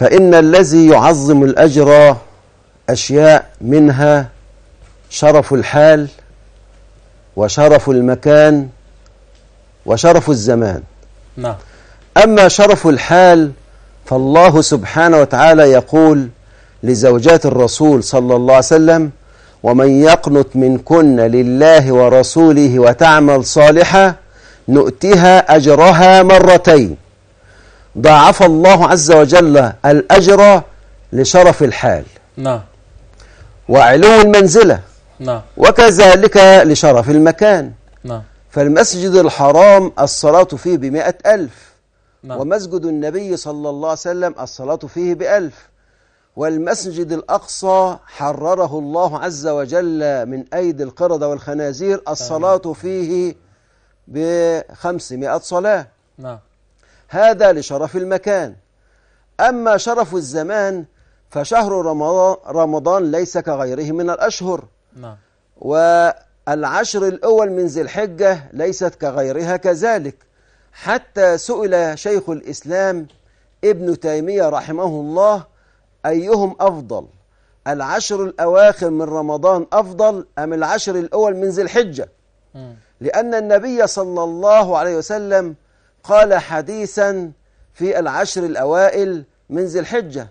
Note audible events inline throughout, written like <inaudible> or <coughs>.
فإن الذي يعظم الأجر أشياء منها شرف الحال وشرف المكان وشرف الزمان. نعم. أما شرف الحال فالله سبحانه وتعالى يقول لزوجات الرسول صلى الله عليه وسلم ومن يقنت منكن لله ورسوله وتعمل صالحا نؤتها أجرها مرتين. ضاعف الله عز وجل الأجر لشرف الحال. نعم. وعلو المنزلة. نعم. وكذلك لشرف المكان. نعم. فالمسجد الحرام الصلاة فيه بمئة ألف. نعم. ومسجد النبي صلى الله عليه وسلم الصلاة فيه بألف. والمسجد الأقصى حرره الله عز وجل من أيدي القردة والخنازير الصلاة فيه بخمسمائة صلاة. نعم. هذا لشرف المكان. أما شرف الزمان فشهر رمضان, رمضان ليس كغيره من الأشهر. نعم. والعشر الأول من ذي الحجة ليست كغيرها كذلك. حتى سئل شيخ الإسلام ابن تيمية رحمه الله أيهم أفضل؟ العشر الأواخر من رمضان أفضل أم العشر الأول من ذي الحجة؟ مم. لأن النبي صلى الله عليه وسلم قال حديثا في العشر الأوائل من ذي الحجة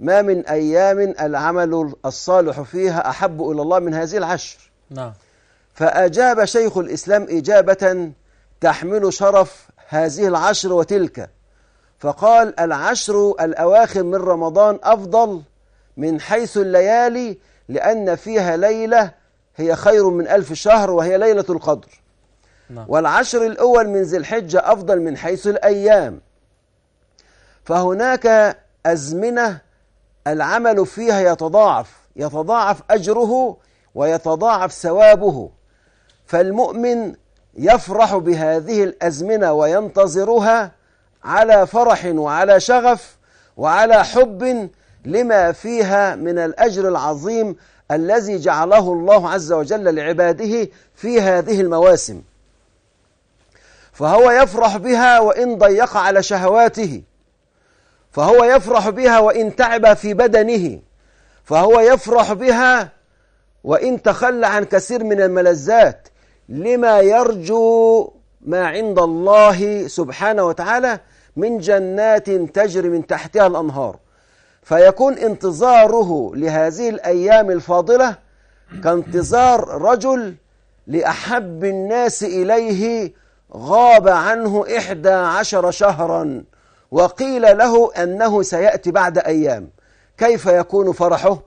ما من أيام العمل الصالح فيها أحب إلى الله من هذه العشر. نعم. فأجاب شيخ الإسلام إجابة تحمل شرف هذه العشر وتلك. فقال العشر الأواخر من رمضان أفضل من حيث الليالي لأن فيها ليلة هي خير من ألف شهر وهي ليلة القدر. نعم. والعشر الأول من ذي الحجة أفضل من حيث الأيام. فهناك أزمنة العمل فيها يتضاعف يتضاعف أجره ويتضاعف ثوابه. فالمؤمن يفرح بهذه الأزمنة وينتظرها على فرح وعلى شغف وعلى حب لما فيها من الأجر العظيم الذي جعله الله عز وجل لعباده في هذه المواسم. فهو يفرح بها وإن ضيق على شهواته. فهو يفرح بها وإن تعب في بدنه. فهو يفرح بها وإن تخلى عن كثير من الملذات. لما يرجو ما عند الله سبحانه وتعالى من جنات تجري من تحتها الأنهار. فيكون انتظاره لهذه الأيام الفاضلة كانتظار رجل لأحب الناس إليه غاب عنه إحدى عشر شهرا وقيل له أنه سيأتي بعد أيام. كيف يكون فرحه؟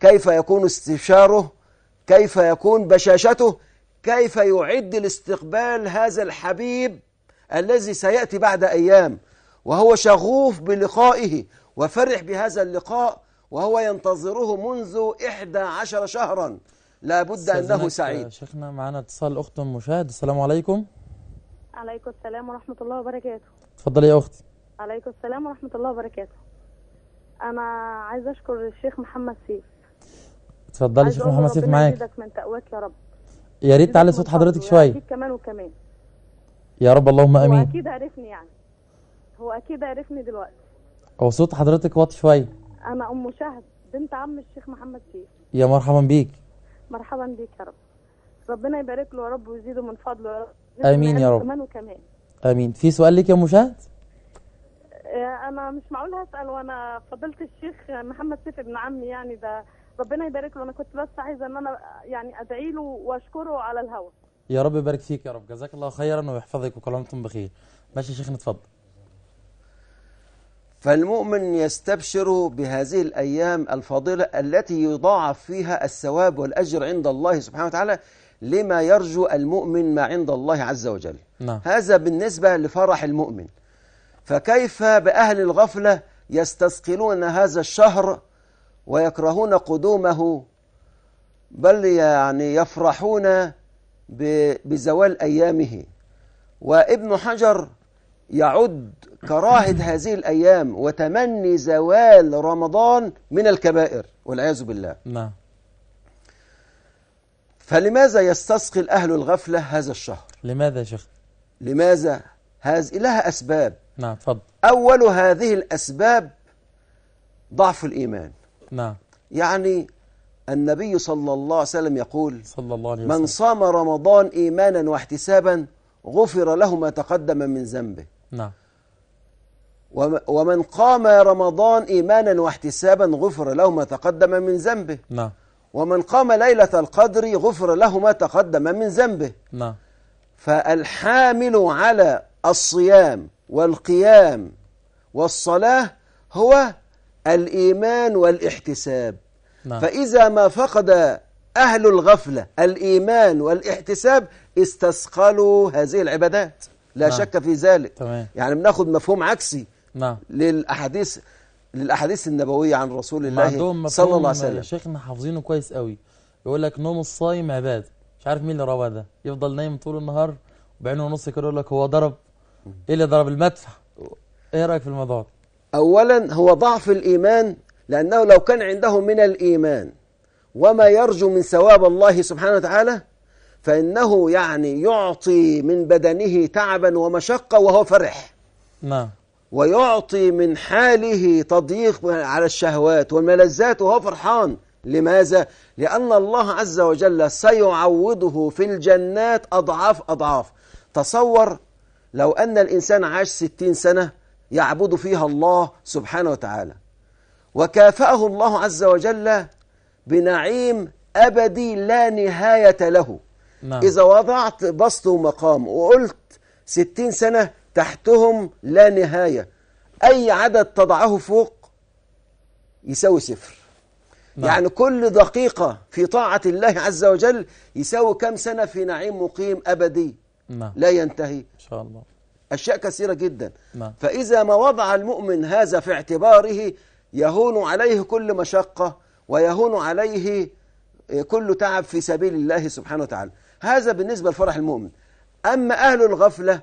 كيف يكون استبشاره؟ كيف يكون بشاشته؟ كيف يعد لاستقبال هذا الحبيب الذي سيأتي بعد أيام؟ وهو شغوف بلقائه وفرح بهذا اللقاء وهو ينتظره منذ إحدى عشر شهرا. لا بد أنه سعيد. شيخنا معنا اتصال أم مشاهد. السلام عليكم. عليكم السلام ورحمة الله وبركاته. اتفضلي يا أختي. عليكم السلام ورحمة الله وبركاته. أنا عايزة أشكر الشيخ محمد سيف. اتفضلي عايزة شيخ أقول محمد سيف معاك. يزيدك من تقواك يا رب. يا ريت تعلي صوت حضرتك شوية. وأكيد كمان وكمان. يا رب اللهم هو آمين. أكيد عرفني يعني. هو أكيد عرفني دلوقتي. هو صوت حضرتك واطي شوية. أنا أم شهد بنت عم الشيخ محمد سيف. يا مرحبا بيك. مرحبا بيك يا رب. ربنا يبارك له يا رب ويزيده من فضله يا رب. آمين يا رب. كمان وكمان. آمين. في سؤال ليك يا مشاهد؟ آه، أنا مش معقول هسأل وأنا فضلت الشيخ محمد سيف ابن عمي يعني ده ربنا يبارك له. أنا كنت بس عايزة إن أنا يعني أدعي له وأشكره على الهوا يا رب يبارك فيك يا رب. جزاك الله خيرا ويحفظك وكل عام وأنتم بخير. ماشي يا شيخنا اتفضل فالمؤمن يستبشر بهذه الأيام الفاضلة التي يضاعف فيها الثواب والأجر عند الله سبحانه وتعالى لما يرجو المؤمن ما عند الله عز وجل. نعم. هذا بالنسبة لفرح المؤمن. فكيف بأهل الغفلة يستثقلون هذا الشهر ويكرهون قدومه؟ بل يعني يفرحون بزوال أيامه. وابن حجر يعد كراهة <coughs> هذه الأيام وتمني زوال رمضان من الكبائر والعياذ بالله. نعم. فلماذا يستثقل أهل الغفلة هذا الشهر؟ لماذا يا شيخ؟ لماذا هذه لها أسباب. نعم اتفضل أول هذه الأسباب ضعف الإيمان. نعم. يعني النبي صلى الله عليه وسلم يقول صلى الله عليه من وسلم. صام رمضان إيمانا واحتسابا غفر له ما تقدم من ذنبه. نعم. وم- ومن قام رمضان إيمانا واحتسابا غفر له ما تقدم من ذنبه. نعم. ومن قام ليلة القدر غفر له ما تقدم من ذنبه. نعم. فالحامل على الصيام والقيام والصلاة هو الإيمان والاحتساب. نعم. فإذا ما فقد أهل الغفلة الإيمان والاحتساب استثقلوا هذه العبادات. لا نعم. شك في ذلك. تمام. يعني بناخد مفهوم عكسي نعم. للأحاديث للأحاديث النبوية عن رسول الله صلى الله عليه وسلم. شيخنا حافظينه كويس قوي. يقول لك نوم الصايم عباده مش عارف مين اللي روى ده. يفضل نايم طول النهار وبعينه ونص كده يقول لك هو ضرب إيه اللي ضرب المدفع. إيه رأيك في الموضوع؟ ده أولا هو ضعف الإيمان لأنه لو كان عنده من الإيمان وما يرجو من ثواب الله سبحانه وتعالى فإنه يعني يعطي من بدنه تعبا ومشقة وهو فرح. نعم. ويعطي من حاله تضييق على الشهوات والملذات وهو فرحان. لماذا؟ لأن الله عز وجل سيعوضه في الجنات أضعاف أضعاف. تصور لو أن الإنسان عاش ستين سنة يعبد فيها الله سبحانه وتعالى. وكافأه الله عز وجل بنعيم أبدي لا نهاية له. نعم. إذا وضعت بسط ومقام وقلت ستين سنة تحتهم لا نهاية. أي عدد تضعه فوق يساوي صفر. نعم. يعني كل دقيقة في طاعة الله عز وجل يساوي كم سنة في نعيم مقيم أبدي؟ نعم. لا ينتهي. إن شاء الله. أشياء كثيرة جدا. نعم. فإذا ما وضع المؤمن هذا في اعتباره يهون عليه كل مشقة ويهون عليه كل تعب في سبيل الله سبحانه وتعالى. هذا بالنسبة لفرح المؤمن. أما أهل الغفلة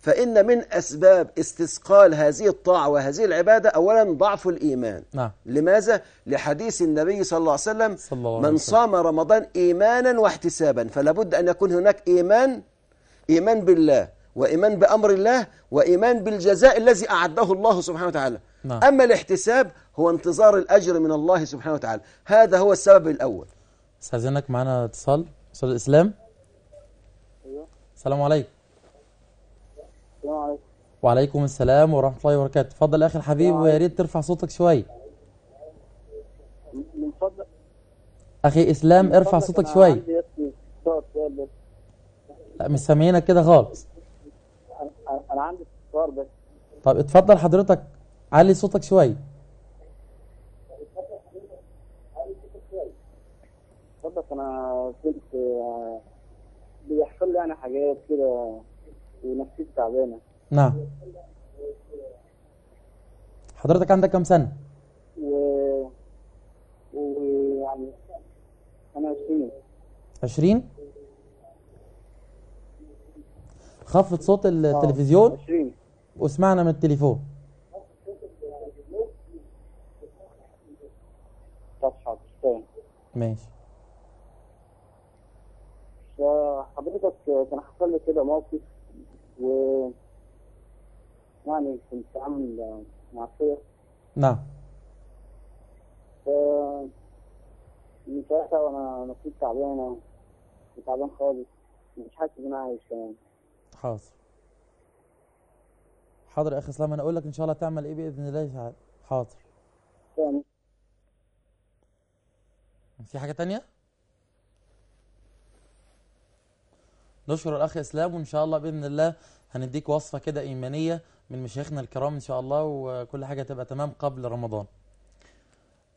فإن من أسباب استثقال هذه الطاعة وهذه العبادة أولا ضعف الإيمان. نعم. لماذا؟ لحديث النبي صلى الله عليه وسلم صلى الله عليه من وسلم. صام رمضان إيمانا واحتسابا فلا بد أن يكون هناك إيمان إيمان بالله وإيمان بأمر الله وإيمان بالجزاء الذي أعده الله سبحانه وتعالى. نعم. أما الاحتساب هو انتظار الأجر من الله سبحانه وتعالى. هذا هو السبب الأول. استاذنك معانا اتصال. أستاذ الإسلام. السلام عليكم. السلام عليكم وعليكم السلام ورحمة الله وبركاته. اتفضل يا أخي الحبيب ويا ريت ترفع صوتك شوية من فضلك أخي إسلام ارفع صوتك أنا بس لا مش سامعينك كده خالص. أنا- أنا عندي استفسار بس. طب اتفضل حضرتك علي صوتك شوية فضلك أنا كنت آه، بيحصل لي يعني حاجات كده. ونفسيتي تعبانة. نعم. حضرتك عندك كام سنة؟ و ويعني أنا 20 20 خفض صوت التلفزيون؟ 20 واسمعنا من التليفون. طب حاضر ماشي. فحضرتك كان حصل لي كده موقف و يعني كنت عامل معصية نعم. ف من ساعتها وأنا نفسيتي تعبانة وتعبان خالص مش حاسس ان أنا عايش كمان حاضر حاضر يا أخي اسلام أنا أقول لك إن شاء الله تعمل إيه بإذن الله تعالى حاضر. تمام. في حاجة تانية؟ نشكر الأخ إسلام وإن شاء الله بإذن الله هنديك وصفة كده إيمانية من مشايخنا الكرام إن شاء الله وكل حاجة تبقى تمام قبل رمضان.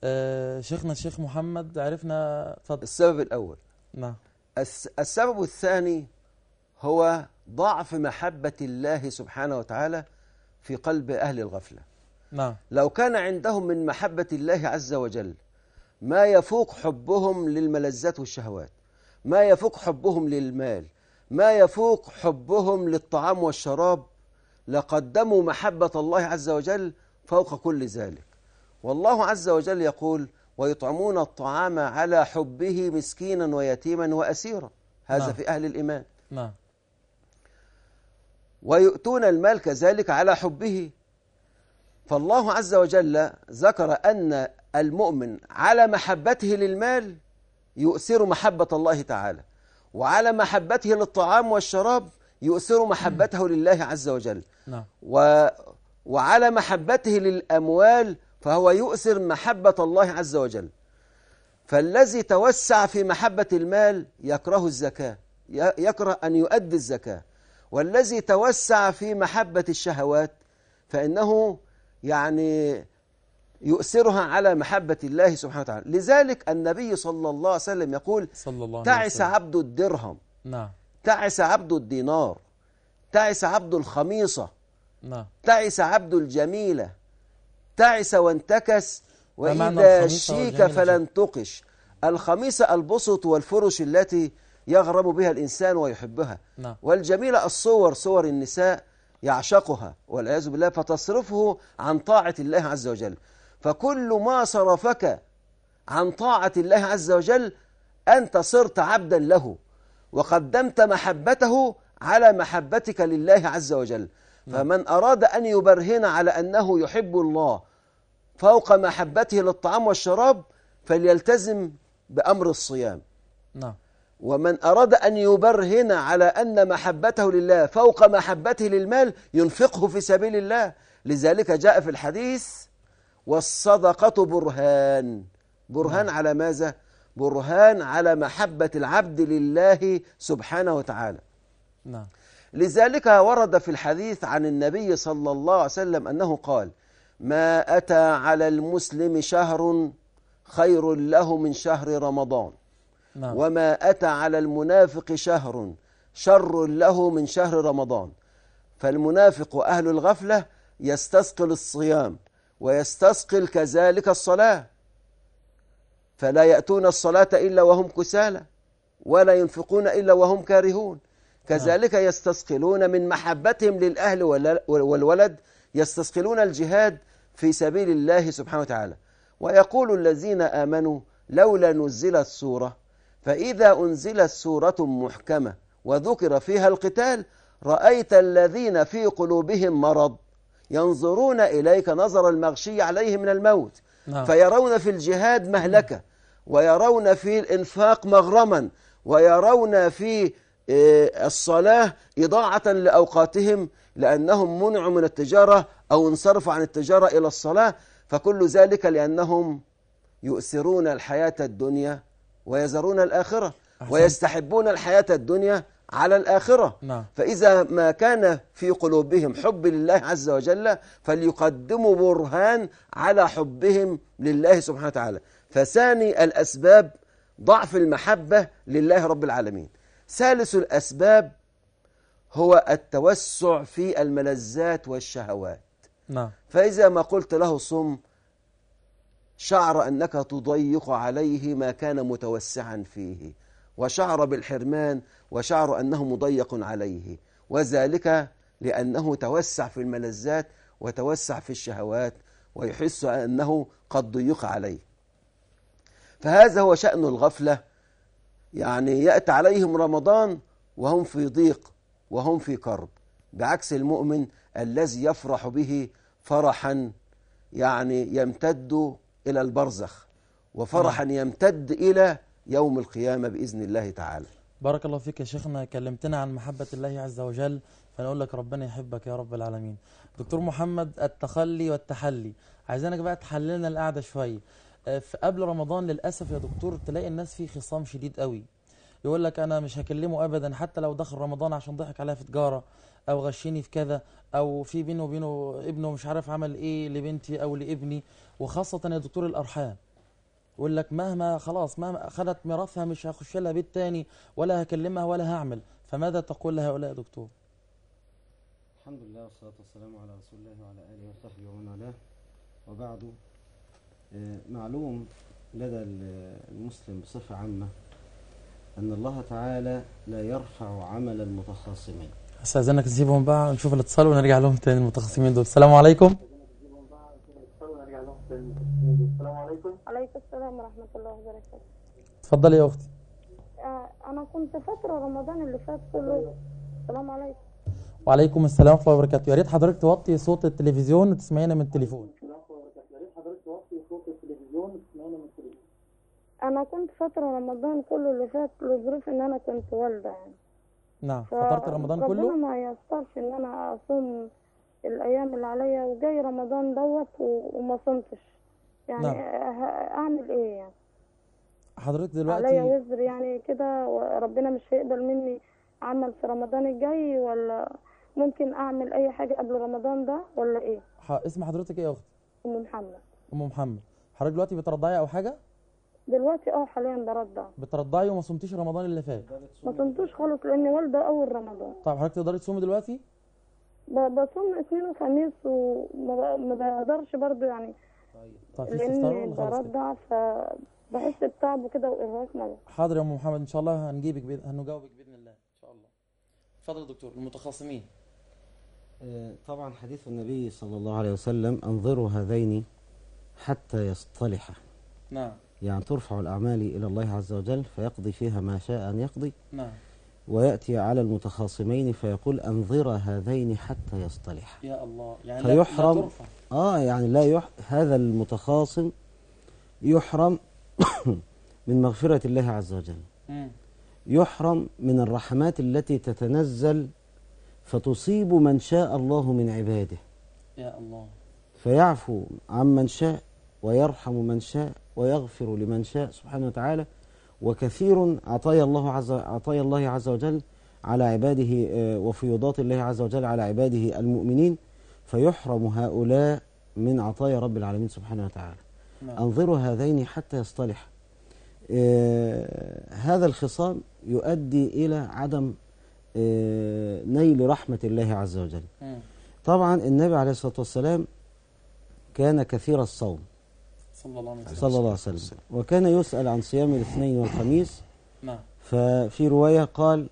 آه شيخنا الشيخ محمد عرفنا اتفضل. السبب الأول. نعم. الس- السبب الثاني هو ضعف محبة الله سبحانه وتعالى في قلب أهل الغفلة. نعم. لو كان عندهم من محبة الله عز وجل ما يفوق حبهم للملذات والشهوات ما يفوق حبهم للمال ما يفوق حبهم للطعام والشراب لقدموا محبة الله عز وجل فوق كل ذلك. والله عز وجل يقول ويطعمون الطعام على حبه مسكينا ويتيما وأسيرا. هذا نعم. في أهل الإيمان. نعم. ويؤتون المال كذلك على حبه. فالله عز وجل ذكر أن المؤمن على محبته للمال يؤثر محبة الله تعالى. وعلى محبته للطعام والشراب يؤثر محبته لله عز وجل. نعم. و وعلى محبته للأموال فهو يؤثر محبة الله عز وجل. فالذي توسع في محبة المال يكره الزكاة يكره أن يؤدي الزكاة. والذي توسع في محبة الشهوات فإنه يعني يؤثرها على محبة الله سبحانه وتعالى. لذلك النبي صلى الله عليه وسلم يقول صلى الله عليه تعس وسلم. عبد الدرهم نعم. تعس عبد الدينار تعس عبد الخميصة نعم. تعس عبد الجميلة تعس وانتكس وإذا شيك فلن تقش. الخميصة البسط والفرش التي يغرم بها الإنسان ويحبها. نعم. والجميلة الصور صور النساء يعشقها والعياذ بالله فتصرفه عن طاعة الله عز وجل. فكل ما صرفك عن طاعة الله عز وجل أنت صرت عبدا له وقدمت محبته على محبتك لله عز وجل. فمن أراد أن يبرهن على أنه يحب الله فوق محبته للطعام والشراب فليلتزم بأمر الصيام. نعم. ومن أراد أن يبرهن على أن محبته لله فوق محبته للمال ينفقه في سبيل الله. لذلك جاء في الحديث والصدقة برهان. برهان على ماذا؟ برهان على محبة العبد لله سبحانه وتعالى. نعم. لذلك ورد في الحديث عن النبي صلى الله عليه وسلم أنه قال ما أتى على المسلم شهر خير له من شهر رمضان نعم. وما أتى على المنافق شهر شر له من شهر رمضان. فالمنافق أهل الغفلة يستثقل الصيام ويستثقل كذلك الصلاة. فلا يأتون الصلاة إلا وهم كسالى ولا ينفقون إلا وهم كارهون. كذلك يستثقلون من محبتهم للأهل وال- والولد يستثقلون الجهاد في سبيل الله سبحانه وتعالى. ويقول الذين آمنوا لولا نزلت سورة فإذا أنزلت سورة محكمة وذكر فيها القتال رأيت الذين في قلوبهم مرض. ينظرون إليك نظر المغشي عليه من الموت نعم. فيرون في الجهاد مهلكة ويرون في الإنفاق مغرما ويرون في آه، الصلاة إضاعة لأوقاتهم لأنهم منعوا من التجارة أو انصرفوا عن التجارة إلى الصلاة فكل ذلك لأنهم يؤثرون الحياة الدنيا ويذرون الآخرة. ويستحبون الحياة الدنيا على الآخرة. نعم. فإذا ما كان في قلوبهم حب لله عز وجل فليقدموا برهان على حبهم لله سبحانه وتعالى. فثاني الأسباب ضعف المحبة لله رب العالمين. ثالث الأسباب هو التوسع في الملذات والشهوات. نعم. فإذا ما قلت له صم شعر أنك تضيق عليه ما كان متوسعا فيه. وشعر بالحرمان وشعر أنه مضيق عليه وذلك لأنه توسع في الملذات وتوسع في الشهوات ويحس أنه قد ضيق عليه. فهذا هو شأن الغفلة يعني يأتي عليهم رمضان وهم في ضيق وهم في كرب بعكس المؤمن الذي يفرح به فرحا يعني يمتد إلى البرزخ وفرحا يمتد إلى يوم القيامة بإذن الله تعالى. بارك الله فيك يا شيخنا. كلمتنا عن محبة الله عز وجل فنقول لك ربنا يحبك يا رب العالمين. دكتور محمد التخلي والتحلي. عايزينك بقى تحللنا القعدة شوية. آه، في قبل رمضان للأسف يا دكتور تلاقي الناس فيه خصام شديد قوي. يقول لك أنا مش هكلمه أبدا حتى لو دخل رمضان عشان ضحك عليا في تجارة أو غشني في كذا أو في بينه وبينه ابنه مش عارف عمل إيه لبنتي أو لابني. وخاصة يا دكتور الأرحام. يقول لك مهما خلاص مهما أخذت ميراثها مش هخش لها بيت تاني ولا هكلمها ولا هعمل. فماذا تقول لهؤلاء يا دكتور؟ الحمد لله والصلاة والسلام على رسول الله وعلى آله وصحبه ومن والاه. وبعد آه، معلوم لدى ال- المسلم بصفة عامة أن الله تعالى لا يرفع عمل المتخاصمين. أستأذنك نسيبهم بقى نشوف الاتصال ونرجع لهم تاني المتخصصين دول. السلام عليكم. عليكم. السلام ورحمة الله وبركاته. اتفضلي يا أختي. آه أنا كنت فاكرة رمضان اللي فات كله. السلام عليكم. وعليكم السلام ورحمة الله وبركاته. يا ريت حضرتك توطي صوت التلفزيون وتسمعينا من التليفون. أنا كنت فاكرة رمضان كله اللي فات لظروف إن أنا كنت والدة يعني. نعم فطرت رمضان ربنا كله ما ييسرش إن أنا أصوم الأيام اللي عليا وجاي رمضان دوت و- وما صمتش. يعني نعم. ه- أعمل إيه يعني؟ حضرتك عليا دلوقتي وزر يعني كده وربنا مش هيقبل مني عمل في رمضان الجاي ولا ممكن أعمل أي حاجة قبل رمضان ده ولا إيه؟ ح... اسم حضرتك إيه يا أختي؟ أم محمد. أم محمد. حضرتك دلوقتي بترضعي أو حاجة؟ دلوقتي أه حاليا برضع. بترضعي وما صمتيش رمضان اللي فات؟ ما صمتوش خالص لأني والدة أول رمضان. طب حضرتك تقدري تصومي دلوقتي؟ بصوم اثنين وخميس وما بقدرش برضو يعني طب في استفسار لاني ولا خلاص كده؟ برضع فبحس بتعب وكده وإرهاق ما. حاضر يا أم محمد إن شاء الله هنجيبك بإذن... هنجاوبك بإذن الله إن شاء الله. اتفضل يا دكتور المتخاصمين. آه، طبعا حديث النبي صلى الله عليه وسلم أنظروا هذين حتى يصطلحا. نعم. يعني ترفع الأعمال إلى الله عز وجل فيقضي فيها ما شاء أن يقضي. نعم. ويأتي على المتخاصمين فيقول أنظر هذين حتى يصطلحا. يا الله يعني لا- لا فيحرم ترفع. آه يعني لا يح... هذا المتخاصم يحرم <coughs> من مغفرة الله عز وجل. يحرم من الرحمات التي تتنزل فتصيب من شاء الله من عباده. يا الله. فيعفو عمن شاء ويرحم من شاء ويغفر لمن شاء سبحانه وتعالى. وكثير عطايا الله عز عطايا الله عز وجل على عباده آه، وفيوضات الله عز وجل على عباده المؤمنين. فيحرم هؤلاء من عطايا رب العالمين سبحانه وتعالى. نعم. أنظروا هذين حتى يصطلح. آه، هذا الخصام يؤدي إلى عدم آه، نيل رحمة الله عز وجل. طبعا النبي عليه الصلاة والسلام كان كثير الصوم. صلى الله عليه وسلم صلى الله عليه وسلم. وكان يسأل عن صيام الاثنين والخميس. نعم. ففي رواية قال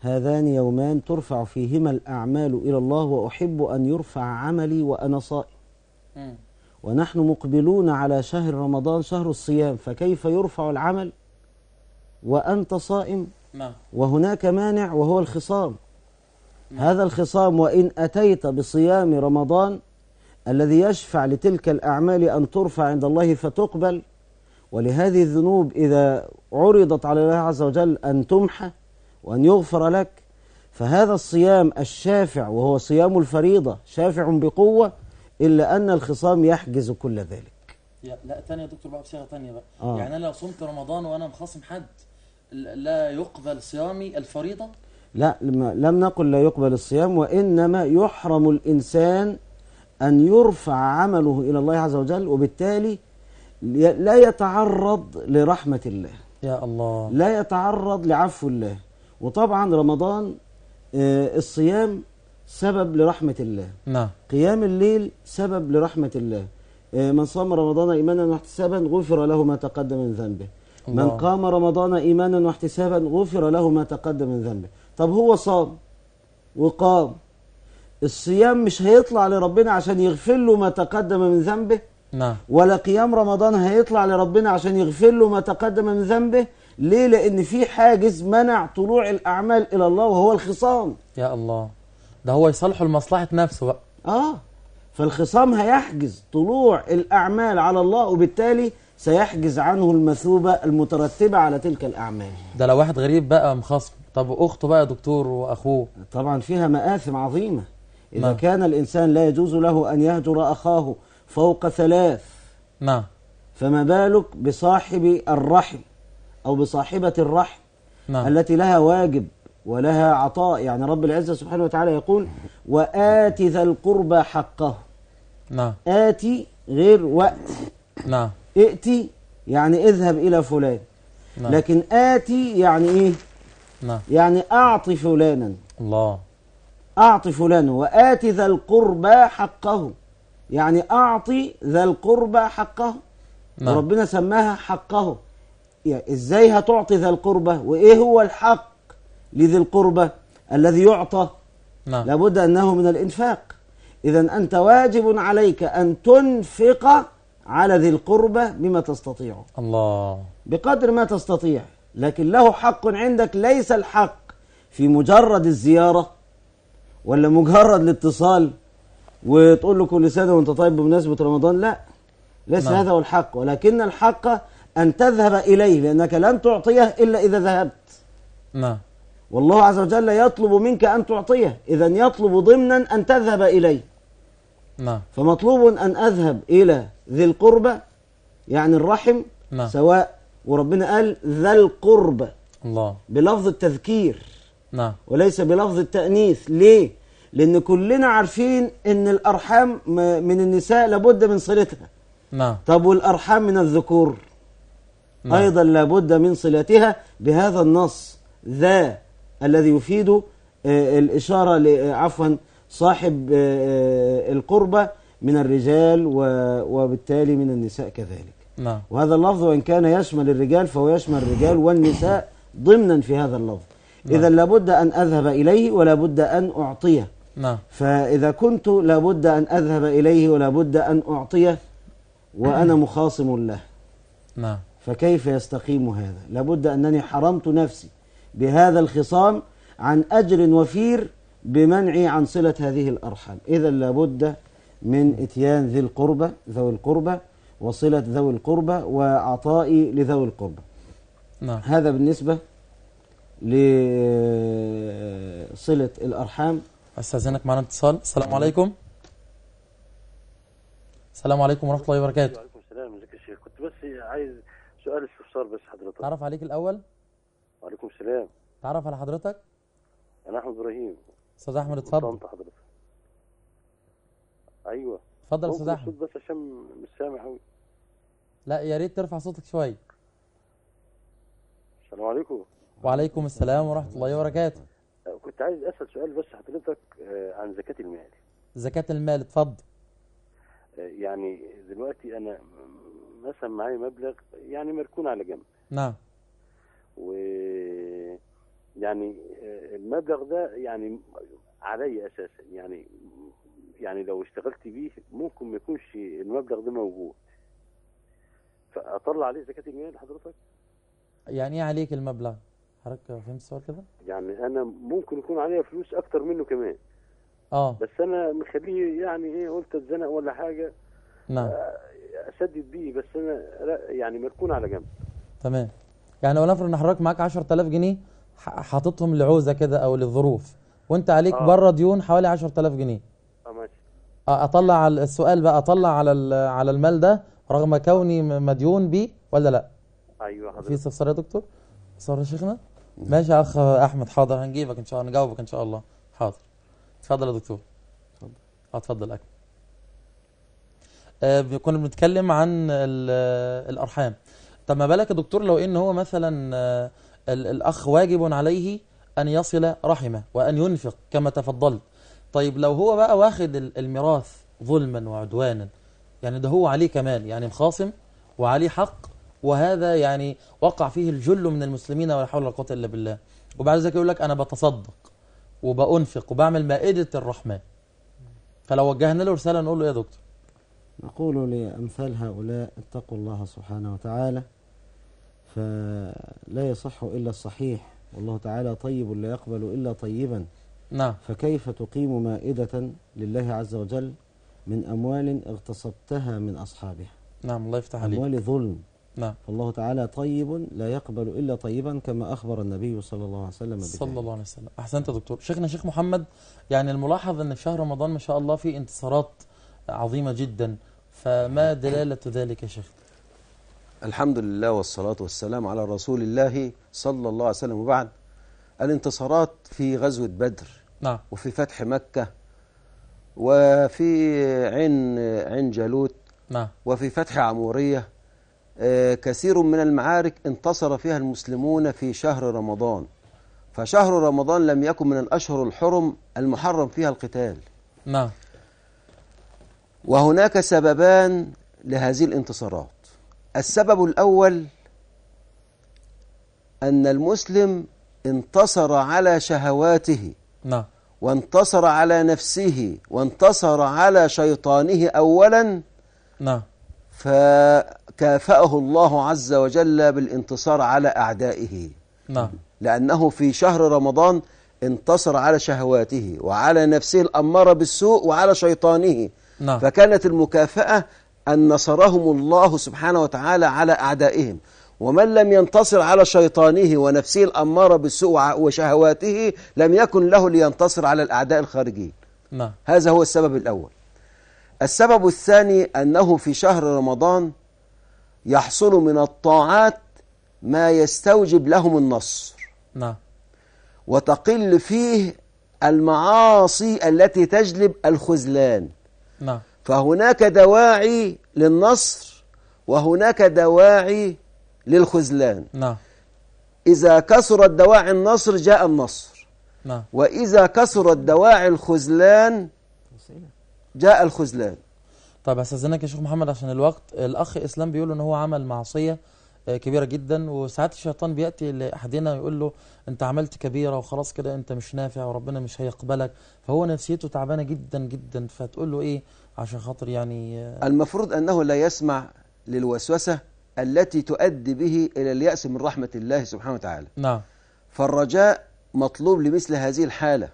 هذان يومان ترفع فيهما الأعمال إلى الله وأحب أن يرفع عملي وأنا صائم. ونحن مقبلون على شهر رمضان شهر الصيام فكيف يرفع العمل وأنت صائم؟ وهناك مانع وهو الخصام. هذا الخصام وإن أتيت بصيام رمضان الذي يشفع لتلك الأعمال أن ترفع عند الله فتقبل ولهذه الذنوب إذا عرضت على الله عز وجل أن تمحى وأن يغفر لك فهذا الصيام الشافع وهو صيام الفريضة شافع بقوة إلا أن الخصام يحجز كل ذلك. لا تاني يا دكتور بقى بصيغه تانية بقى. آه. يعني أنا لو صمت رمضان وأنا مخاصم حد لا يقبل صيامي الفريضة؟ لا لما- لم نقل لا يقبل الصيام وإنما يحرم الإنسان أن يرفع عمله إلى الله عز وجل وبالتالي لا يتعرض لرحمة الله. يا الله. لا يتعرض لعفو الله. وطبعا رمضان آه، الصيام سبب لرحمة الله. نعم. قيام الليل سبب لرحمة الله. آه، من صام رمضان إيمانا واحتسابا غفر له ما تقدم من ذنبه. من الله. قام رمضان إيمانا واحتسابا غفر له ما تقدم من ذنبه. طب هو صام وقام. الصيام مش هيطلع لربنا عشان يغفر له ما تقدم من ذنبه؟ نعم. ولا قيام رمضان هيطلع لربنا عشان يغفر له ما تقدم من ذنبه؟ ليه؟ لأن في حاجز منع طلوع الأعمال إلى الله وهو الخصام. يا الله. ده هو يصلحه لمصلحه نفسه بقى. آه. فالخصام هيحجز طلوع الأعمال على الله وبالتالي سيحجز عنه المثوبة المترتبة على تلك الأعمال. ده لو واحد غريب بقى مخاصم. طب أخته بقى يا دكتور وأخوه؟ طبعا فيها مآثم عظيمة. إذا نعم. كان الإنسان لا يجوز له أن يهجر أخاه فوق ثلاث. نعم فما بالك بصاحب الرحم؟ أو بصاحبة الرحم نعم. التي لها واجب ولها عطاء. يعني رب العزة سبحانه وتعالى يقول وآت ذا القربى حقه. نعم. آتي غير وقت نعم. ائتي يعني اذهب إلى فلان. نعم. لكن آتي يعني إيه؟ نعم. يعني أعطي فلانا. الله. أعطي فلانا وآت ذا القربى حقه. يعني أعطي ذا القربى حقه. نعم. وربنا سماها حقه. يعني إزاي هتعطي ذا القربى وإيه هو الحق لذي القربى الذي يعطى؟ نعم. لابد أنه من الإنفاق. إذا أنت واجب عليك أن تنفق على ذي القربى بما تستطيع. الله. بقدر ما تستطيع. لكن له حق عندك ليس الحق في مجرد الزيارة ولا مجرد الاتصال وتقول له كل سنة وأنت طيب بمناسبة رمضان. لا ليس نعم. هذا هو الحق. ولكن الحق أن تذهب إليه لأنك لن تعطيه إلا إذا ذهبت. نعم. والله عز وجل يطلب منك أن تعطيه. إذا يطلب ضمنا أن تذهب إليه. نعم. فمطلوب أن أذهب إلى ذي القربى يعني الرحم نعم. سواء وربنا قال ذا القربى الله. بلفظ التذكير. نعم. وليس بلفظ التأنيث. ليه؟ لأن كلنا عارفين أن الأرحام من النساء لابد من صلتها. نعم. طب والأرحام من الذكور؟ نعم. أيضا لابد من صلتها بهذا النص ذا الذي يفيد آه، الإشارة آه، عفوا صاحب آه، القربة من الرجال وبالتالي من النساء كذلك. نعم. وهذا اللفظ وإن كان يشمل الرجال فهو يشمل الرجال والنساء ضمنا في هذا اللفظ. إذا لابد أن أذهب إليه ولا بد أن أعطيه. نعم. فإذا كنت لابد أن أذهب إليه ولا بد أن أعطيه وأنا مخاصم له. نعم. فكيف يستقيم هذا؟ لابد أنني حرمت نفسي بهذا الخصام عن أجر وفير بمنعي عن صلة هذه الأرحام. إذا لابد من إتيان ذي القربى ذوي القربى وصلة ذوي القربى وعطائي لذوي القربى نعم. هذا بالنسبة لصلة الأرحام. أستاذنك معنا اتصال. السلام عليكم. السلام عليكم ورحمة الله وبركاته وعليكم السلام ازيك يا شيخ كنت بس عايز سؤال استفسار بس حضرتك. تعرف عليك الأول؟ وعليكم السلام. تعرف على حضرتك؟ أنا أحمد إبراهيم. أستاذ أحمد اتفضل. طنطا حضرتك. أيوه. اتفضل أستاذ أحمد. بس عشان مش سامع قوي لا يا ريت ترفع صوتك شوية. السلام عليكم. وعليكم السلام ورحمة الله وبركاته. آه، كنت عايز أسأل سؤال بس حضرتك آه، عن زكاة المال. زكاة المال اتفضل. آه، يعني دلوقتي أنا مثلا معايا مبلغ يعني مركون على جنب. نعم. و يعني آه، المبلغ ده يعني علي أساسا. يعني يعني لو اشتغلت بيه ممكن ما يكونش المبلغ ده موجود. فأطلع عليه زكاه المال حضرتك يعني إيه عليك المبلغ؟ حضرتك فهمت السؤال كده يعني أنا ممكن يكون عليا فلوس أكتر منه كمان. آه. بس أنا مخليه يعني إيه قلت أتزنق ولا حاجة. نعم. أسدد بيه بس أنا يعني مركون على جنب. تمام. يعني ولنفرض إن حضرتك معاك 10000 جنيه ح- حاططهم لعوزة كده أو للظروف وأنت عليك آه. بره ديون حوالي 10000 جنيه. آه ماشي. آه، أطلع على السؤال بقى أطلع على ال- على المال ده رغم كوني مديون بيه ولا لأ؟ أيوه في حضرتك. استفسار يا دكتور؟ استفسار يا شيخنا؟ ماشي يا أخ أحمد حاضر هنجيبك إن شاء الله نجاوبك إن شاء الله. حاضر. اتفضل يا دكتور. اتفضل. آه اتفضل أكمل. آه كنا بنتكلم عن ال- الأرحام. طب ما بالك يا دكتور لو إن هو مثلا آه، ال- الأخ واجب عليه أن يصل رحمه وأن ينفق كما تفضلت. طيب لو هو بقى واخد ال- الميراث ظلما وعدوانا يعني ده هو عليه كمان يعني مخاصم وعليه حق وهذا يعني وقع فيه الجل من المسلمين ولا حول ولا قوة إلا بالله. وبعد ذلك يقول لك أنا بتصدق وبأنفق وبعمل مائدة الرحمن. فلو وجهنا له رسالة نقول له يا دكتور. نقول لأمثال هؤلاء اتقوا الله سبحانه وتعالى فلا يصح إلا الصحيح والله تعالى طيب لا يقبل إلا طيبا. نعم. فكيف تقيم مائدة لله عز وجل من أموال اغتصبتها من أصحابها؟ نعم الله يفتح عليك. أموال ظلم. نعم. فالله تعالى طيب لا يقبل إلا طيبا كما أخبر النبي صلى الله عليه وسلم بذلك. صلى الله عليه وسلم. أحسنت يا دكتور. شيخنا شيخ محمد يعني الملاحظ إن في شهر رمضان ما شاء الله فيه انتصارات عظيمة جدا. فما دلالة ذلك يا شيخ؟ الحمد لله والصلاة والسلام على رسول الله صلى الله عليه وسلم. وبعد الانتصارات في غزوة بدر نعم. وفي فتح مكة وفي عين عين جالوت نعم. وفي فتح عمورية آه، كثير من المعارك انتصر فيها المسلمون في شهر رمضان. فشهر رمضان لم يكن من الأشهر الحرم المحرم فيها القتال. نعم. وهناك سببان لهذه الانتصارات. السبب الأول أن المسلم انتصر على شهواته نعم. وانتصر على نفسه وانتصر على شيطانه أولا نعم. فكافأه الله عز وجل بالانتصار على أعدائه. نعم. لأنه في شهر رمضان انتصر على شهواته وعلى نفسه الأمارة بالسوء وعلى شيطانه. نعم. فكانت المكافأة أن نصرهم الله سبحانه وتعالى على أعدائهم. ومن لم ينتصر على شيطانه ونفسه الأمارة بالسوء وشهواته لم يكن له لينتصر على الأعداء الخارجين. نعم. هذا هو السبب الأول. السبب الثاني أنه في شهر رمضان يحصل من الطاعات ما يستوجب لهم النصر. نعم. وتقل فيه المعاصي التي تجلب الخذلان. نعم. فهناك دواعي للنصر وهناك دواعي للخذلان. نعم. إذا كثرت دواعي النصر جاء النصر. نعم. وإذا كثرت دواعي الخذلان جاء الخذلان. طيب أستاذنك يا شيخ محمد عشان الوقت الأخ إسلام بيقول إن هو عمل معصية آه، كبيرة جدا. وساعات الشيطان بيأتي لأحدنا يقول له أنت عملت كبيرة وخلاص كده أنت مش نافع وربنا مش هيقبلك. فهو نفسيته تعبانة جدا جدا. فتقول له إيه؟ عشان خاطر يعني آه، المفروض أنه لا يسمع للوسوسة التي تؤدي به إلى اليأس من رحمة الله سبحانه وتعالى. نعم. فالرجاء مطلوب لمثل هذه الحالة.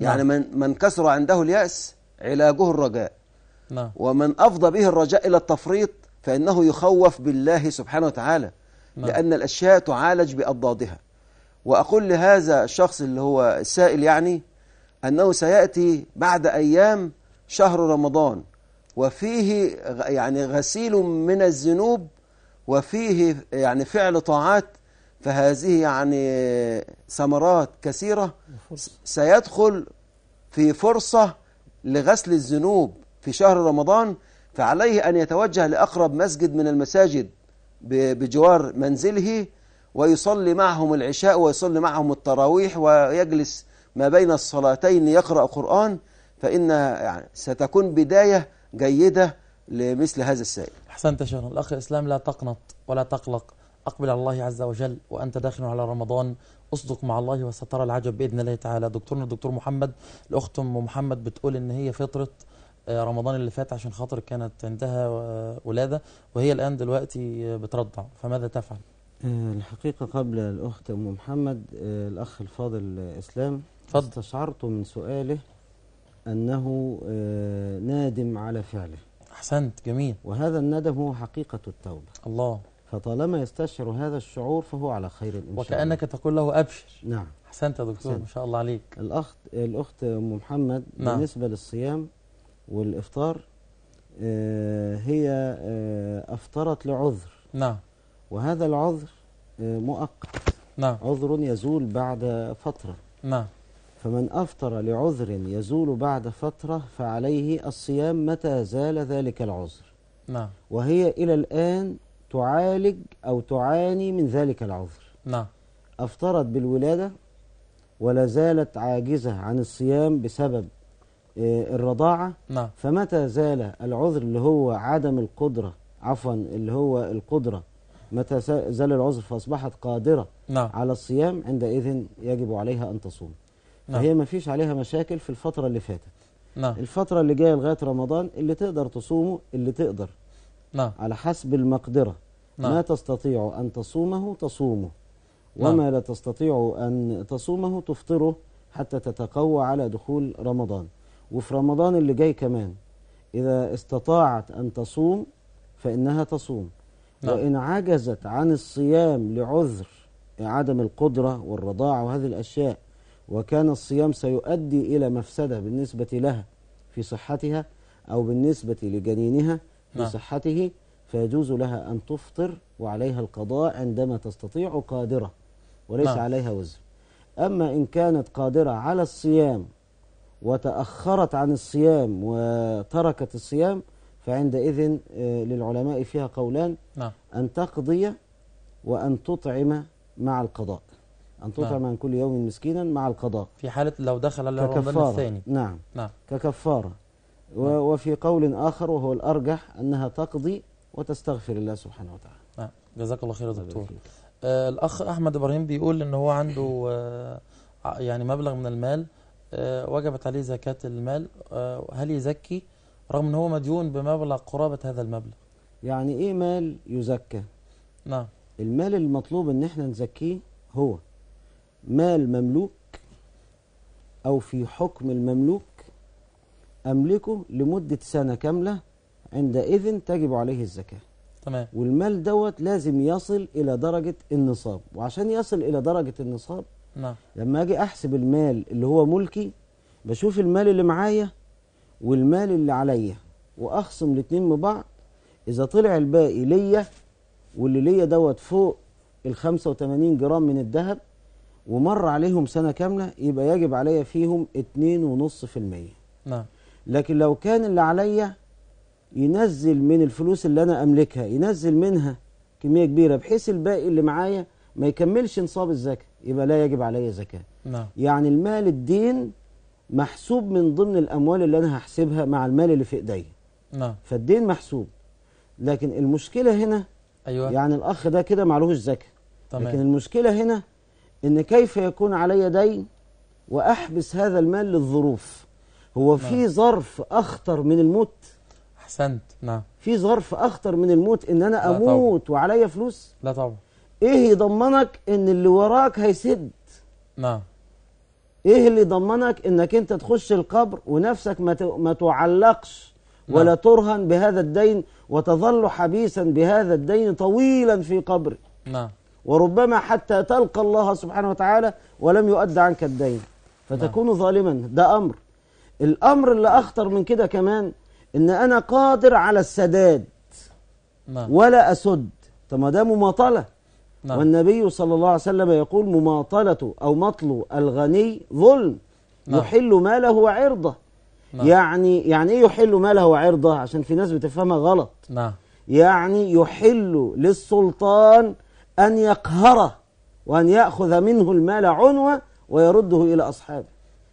يعني نعم. من, من كثر عنده اليأس علاجه الرجاء. نعم. ومن أفضى به الرجاء إلى التفريط فإنه يخوف بالله سبحانه وتعالى نعم. لأن الأشياء تعالج بأضدادها وأقول لهذا الشخص اللي هو السائل يعني أنه سيأتي بعد أيام شهر رمضان وفيه يعني غسيل من الذنوب وفيه يعني فعل طاعات فهذه يعني ثمرات كثيرة سيدخل في فرصة لغسل الذنوب في شهر رمضان فعليه أن يتوجه لأقرب مسجد من المساجد بجوار منزله ويصلي معهم العشاء ويصلي معهم التراويح ويجلس ما بين الصلاتين يقرأ قرآن فإن يعني ستكون بداية جيدة لمثل هذا السائل. أحسنت يا شيخنا. الأخ اسلام لا تقنط ولا تقلق. أقبل على الله عز وجل وأنت داخل على رمضان. أصدق مع الله وسترى العجب بإذن الله تعالى. دكتورنا الدكتور محمد الأخت أم محمد بتقول إن هي فطره آه، رمضان اللي فات عشان خاطر كانت عندها آه، ولادة وهي الآن دلوقتي آه، بترضع. فماذا تفعل؟ آه، الحقيقة قبل الأخت أم محمد آه، الأخ الفاضل آه، إسلام اتفضل. استشعرت من سؤاله أنه آه، نادم على فعله. أحسنت. جميل. وهذا الندم هو حقيقة التوبة. الله. فطالما يستشعر هذا الشعور فهو على خير إن شاء وكأنك تقول له أبشر. الله نعم. أحسنت يا دكتور. أحسنت. ما شاء الله عليك. الأخت الأخت أم محمد نعم. بالنسبة للصيام والإفطار آه، هي آه، أفطرت لعذر. نعم. وهذا العذر آه، مؤقت. نعم. عذر يزول بعد فترة. نعم. فمن أفطر لعذر يزول بعد فترة فعليه الصيام متى زال ذلك العذر. نعم. وهي إلى الآن تعالج أو تعاني من ذلك العذر. نعم. أفطرت بالولادة ولا زالت عاجزة عن الصيام بسبب الرضاعة. نعم. فمتى زال العذر اللي هو عدم القدرة عفوا اللي هو القدرة متى زال العذر فأصبحت قادرة نعم. على الصيام عندئذ يجب عليها أن تصوم. نعم. فهي ما فيش عليها مشاكل في الفترة اللي فاتت. نعم. الفترة اللي جاية لغاية رمضان اللي تقدر تصومه اللي تقدر. نعم. على حسب المقدرة. نعم. ما تستطيع أن تصومه تصومه. نعم. وما لا تستطيع أن تصومه تفطره حتى تتقوى على دخول رمضان. وفي رمضان اللي جاي كمان إذا استطاعت أن تصوم فإنها تصوم نعم. وإن عجزت عن الصيام لعذر عدم القدرة والرضاعة وهذه الأشياء وكان الصيام سيؤدي إلى مفسدة بالنسبة لها في صحتها أو بالنسبة لجنينها في نعم. صحته فيجوز لها أن تفطر وعليها القضاء عندما تستطيع قادرة وليس نعم. عليها وزر أما إن كانت قادرة على الصيام وتأخرت عن الصيام وتركت الصيام فعندئذ آه، للعلماء فيها قولان نعم. أن تقضي وأن تطعم مع القضاء. أن تطعم نعم. عن كل يوم مسكينا مع القضاء. في حالة لو دخل رمضان الثاني. نعم. نعم. ككفارة. و- وفي قول آخر وهو الأرجح أنها تقضي وتستغفر الله سبحانه وتعالى. نعم. جزاك الله خير يا دكتور. آه الأخ أحمد إبراهيم بيقول إن هو عنده آه يعني مبلغ من المال وجبت عليه زكاة المال. آه هل يزكي؟ رغم إن هو مديون بمبلغ قرابة هذا المبلغ. يعني إيه مال يزكى؟ نعم. المال المطلوب إن إحنا نزكيه هو مال مملوك أو في حكم المملوك أملكه لمدة سنة كاملة عندئذ تجب عليه الزكاة. تمام. والمال دوت لازم يصل إلى درجة النصاب. وعشان يصل إلى درجة النصاب نعم. لما أجي احسب المال اللي هو ملكي بشوف المال اللي معايا والمال اللي عليا واخصم الاتنين من بعض. إذا طلع الباقي ليا واللي ليا دوت فوق ال 85 جرام من الذهب ومر عليهم سنة كاملة يبقى يجب عليا فيهم 2.5% نعم. لكن لو كان اللي عليا ينزل من الفلوس اللي أنا أملكها ينزل منها كمية كبيرة بحيث الباقي اللي معايا ما يكملش نصاب الزكاة يبقى لا يجب عليا زكاة. نعم. يعني المال الدين محسوب من ضمن الأموال اللي أنا هحسبها مع المال اللي في إيديا. نعم. فالدين محسوب. لكن المشكلة هنا أيوه. يعني الأخ ده كده معلوش زكاة. لكن تمام المشكلة هنا إن كيف يكون علي دين وأحبس هذا المال للظروف؟ هو في نعم. ظرف أخطر من الموت. أحسنت. نعم. في ظرف أخطر من الموت لا طبعا. أموت وعليا فلوس؟ لا طبعا. إيه يضمنك إن اللي وراك هيسد؟ نعم. إيه اللي يضمنك إنك أنت تخش القبر ونفسك ما ما تعلقش ولا نعم. ترهن بهذا الدين وتظل حبيسا بهذا الدين طويلا في قبرك نعم. وربما حتى تلقى الله سبحانه وتعالى ولم يؤد عنك الدين. فتكون ظالما. ده أمر. الأمر اللي أخطر من كده كمان إن أنا قادر على السداد نعم. ولا أسد. طب ما ده مماطلة. نعم. والنبي صلى الله عليه وسلم يقول مماطلة أو مطل الغني ظلم نعم. يحل ماله وعرضه. نعم. يعني يعني إيه يحل ماله وعرضه؟ عشان في ناس بتفهمها غلط. نعم. يعني يحل للسلطان أن يقهره وأن يأخذ منه المال عنوة ويرده إلى أصحابه.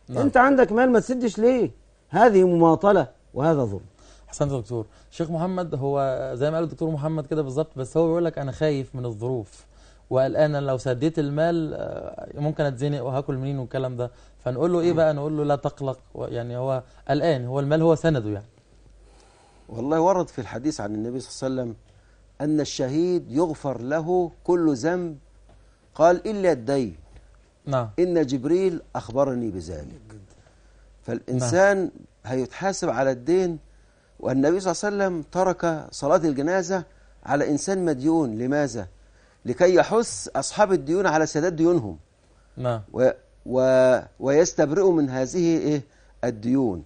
نعم. أنت عندك مال ما تسدش ليه؟ هذه مماطلة وهذا ظلم. أحسنت دكتور. شيخ محمد هو زي ما قال الدكتور محمد كده بالظبط بس هو بيقول لك أنا خايف من الظروف. وقلقان أنا لو سديت المال آه، ممكن أتزنق وهاكل منين والكلام ده. فنقول له إيه بقى؟ نقول له لا تقلق. يعني هو قلقان هو المال هو سنده يعني. والله ورد في الحديث عن النبي صلى الله عليه وسلم أن الشهيد يغفر له كل ذنب. قال إلا الدين. نعم. إن جبريل أخبرني بذلك. فالإنسان هيتحاسب على الدين والنبي صلى الله عليه وسلم ترك صلاة الجنازة على إنسان مديون. لماذا؟ لكي يحث أصحاب الديون على سداد ديونهم. نعم. و و ويستبرئوا من هذه إيه؟ الديون.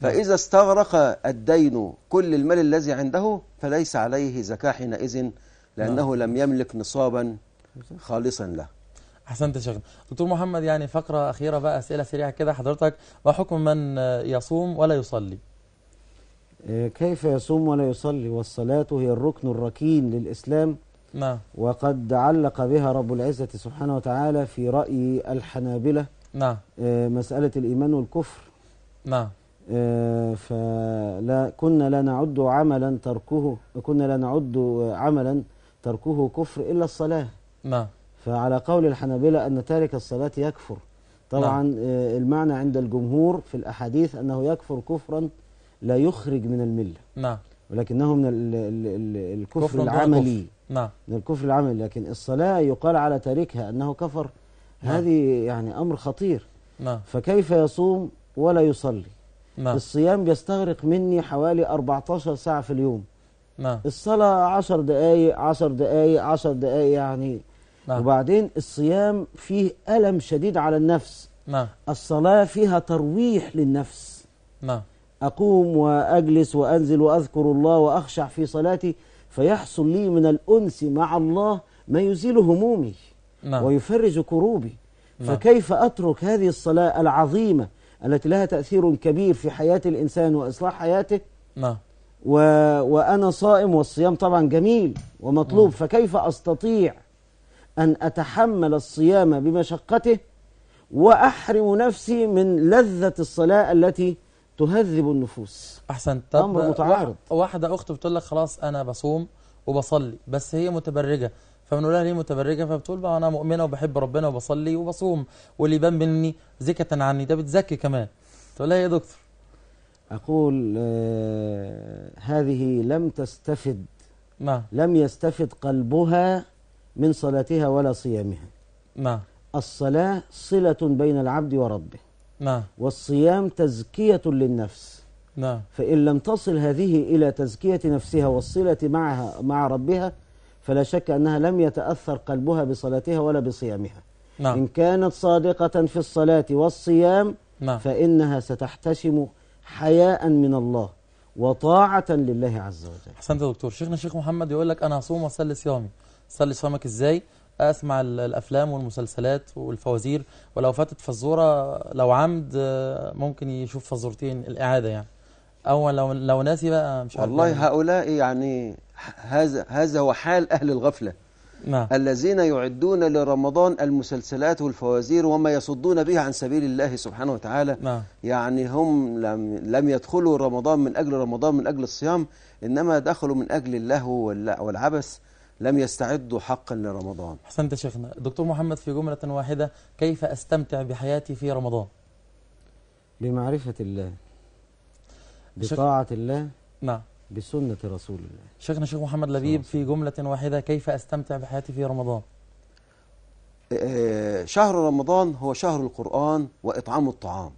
فإذا استغرق الدين كل المال الذي عنده فليس عليه زكاة حينئذ لأنه لم يملك نصابا خالصا له. أحسنت يا شيخ. دكتور محمد يعني فقرة أخيرة بقى أسئلة سريعة كده حضرتك ما حكم من يصوم ولا يصلي؟ إيه، كيف يصوم ولا يصلي؟ والصلاة هي الركن الركين للإسلام. نعم وقد علق بها رب العزة سبحانه وتعالى في رأي الحنابلة نعم مسألة الإيمان والكفر. نعم فلا كنا لا نعد عملا تركه كنا لا نعد عملا تركه كفر إلا الصلاة. نعم فعلى قول الحنابلة أن تارك الصلاة يكفر. طبعا آه، المعنى عند الجمهور في الأحاديث أنه يكفر كفرا لا يخرج من الملة. نعم ولكنه من ال ال ال الكفر العملي. نعم. من الكفر العملي. لكن الصلاة يقال على تاركها أنه كفر. نعم. هذه يعني أمر خطير. نعم. فكيف يصوم ولا يصلي؟ نعم. الصيام بيستغرق مني حوالي 14 ساعة في اليوم. نعم. الصلاة عشر دقايق عشر دقايق عشر دقايق يعني. نعم. وبعدين الصيام فيه ألم شديد على النفس. نعم. الصلاة فيها ترويح للنفس. نعم. أقوم وأجلس وأنزل وأذكر الله وأخشع في صلاتي فيحصل لي من الأنس مع الله ما يزيل همومي نعم. ويفرج كروبي. نعم. فكيف أترك هذه الصلاة العظيمة التي لها تأثير كبير في حياة الإنسان وإصلاح حياته؟ نعم. و... وأنا صائم والصيام طبعا جميل ومطلوب. فكيف أستطيع أن أتحمل الصيام بمشقته وأحرم نفسي من لذة الصلاة التي تهذب النفوس. أحسن. طب أمر متعارض. وا- واحدة أخت بتقول لك خلاص أنا بصوم وبصلي بس هي متبرجة. فبنقول لها ليه متبرجة فبتقول بقى أنا مؤمنة وبحب ربنا وبصلي وبصوم. واللي يبان مني زكة عني ده بتزكي كمان. تقول لها يا دكتور. أقول آه هذه لم تستفد. نعم لم يستفد قلبها من صلاتها ولا صيامها. نعم الصلاة صلة بين العبد وربه. نعم. والصيام تزكية للنفس. نعم. فإن لم تصل هذه إلى تزكية نفسها والصلة معها مع ربها فلا شك أنها لم يتأثر قلبها بصلاتها ولا بصيامها. إن نعم كانت صادقة في الصلاة والصيام نعم. فإنها ستحتشم حياء من الله وطاعة لله عز وجل. أحسنت يا دكتور. شيخنا الشيخ محمد يقول لك أنا هصوم وأصلي صيامي. صلي صيامك إزاي؟ أسمع ال- الأفلام والمسلسلات والفوازير ولو فاتت فزورة لو عمد آه، ممكن يشوف فزورتين الإعادة يعني. أو لو لو ناسي بقى مش عارف والله إيه. هؤلاء يعني هذا هذا هو حال أهل الغفلة. نعم. الذين يعدون لرمضان المسلسلات والفوازير وما يصدون به عن سبيل الله سبحانه وتعالى. نعم. يعني هم لم, لم يدخلوا رمضان من أجل رمضان من أجل الصيام إنما دخلوا من أجل اللهو والعبث. لم يستعدوا حقا لرمضان. أحسنت يا شيخنا. دكتور محمد في جملة واحدة كيف أستمتع بحياتي في رمضان؟ بمعرفة الله شيخ- بطاعة الله نعم. بسنة رسول الله. شيخنا الشيخ محمد لبيب في جملة واحدة كيف أستمتع بحياتي في رمضان؟ آه، شهر رمضان هو شهر القرآن وإطعام الطعام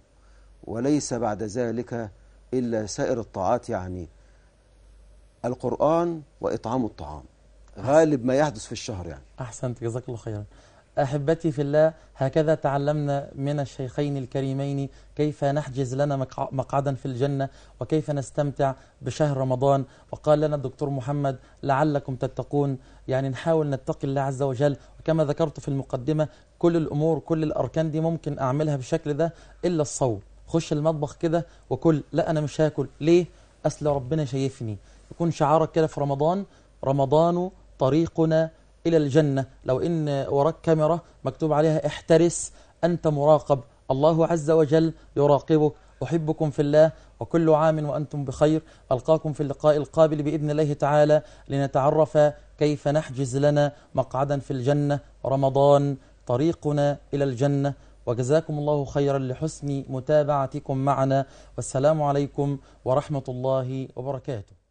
وليس بعد ذلك إلا سائر الطاعات يعني القرآن وإطعام الطعام. غالب ما يحدث في الشهر يعني. أحسنت جزاك الله خيرا. أحبتي في الله هكذا تعلمنا من الشيخين الكريمين كيف نحجز لنا مقع- مقعدا في الجنة وكيف نستمتع بشهر رمضان. وقال لنا الدكتور محمد لعلكم تتقون. يعني نحاول نتقي الله عز وجل. وكما ذكرت في المقدمة كل الأمور كل الأركان دي ممكن أعملها بالشكل ده إلا الصوم. خش المطبخ كده وكل لا أنا مش هاكل. ليه؟ أصل ربنا شايفني. يكون شعارك كده في رمضان رمضان طريقنا إلى الجنة. لو إن وراك كاميرا مكتوب عليها احترس أنت مراقب. الله عز وجل يراقبك. أحبكم في الله وكل عام وأنتم بخير. ألقاكم في اللقاء القابل بإذن الله تعالى لنتعرف كيف نحجز لنا مقعدا في الجنة. رمضان طريقنا إلى الجنة. وجزاكم الله خيرا لحسن متابعتكم معنا. والسلام عليكم ورحمة الله وبركاته.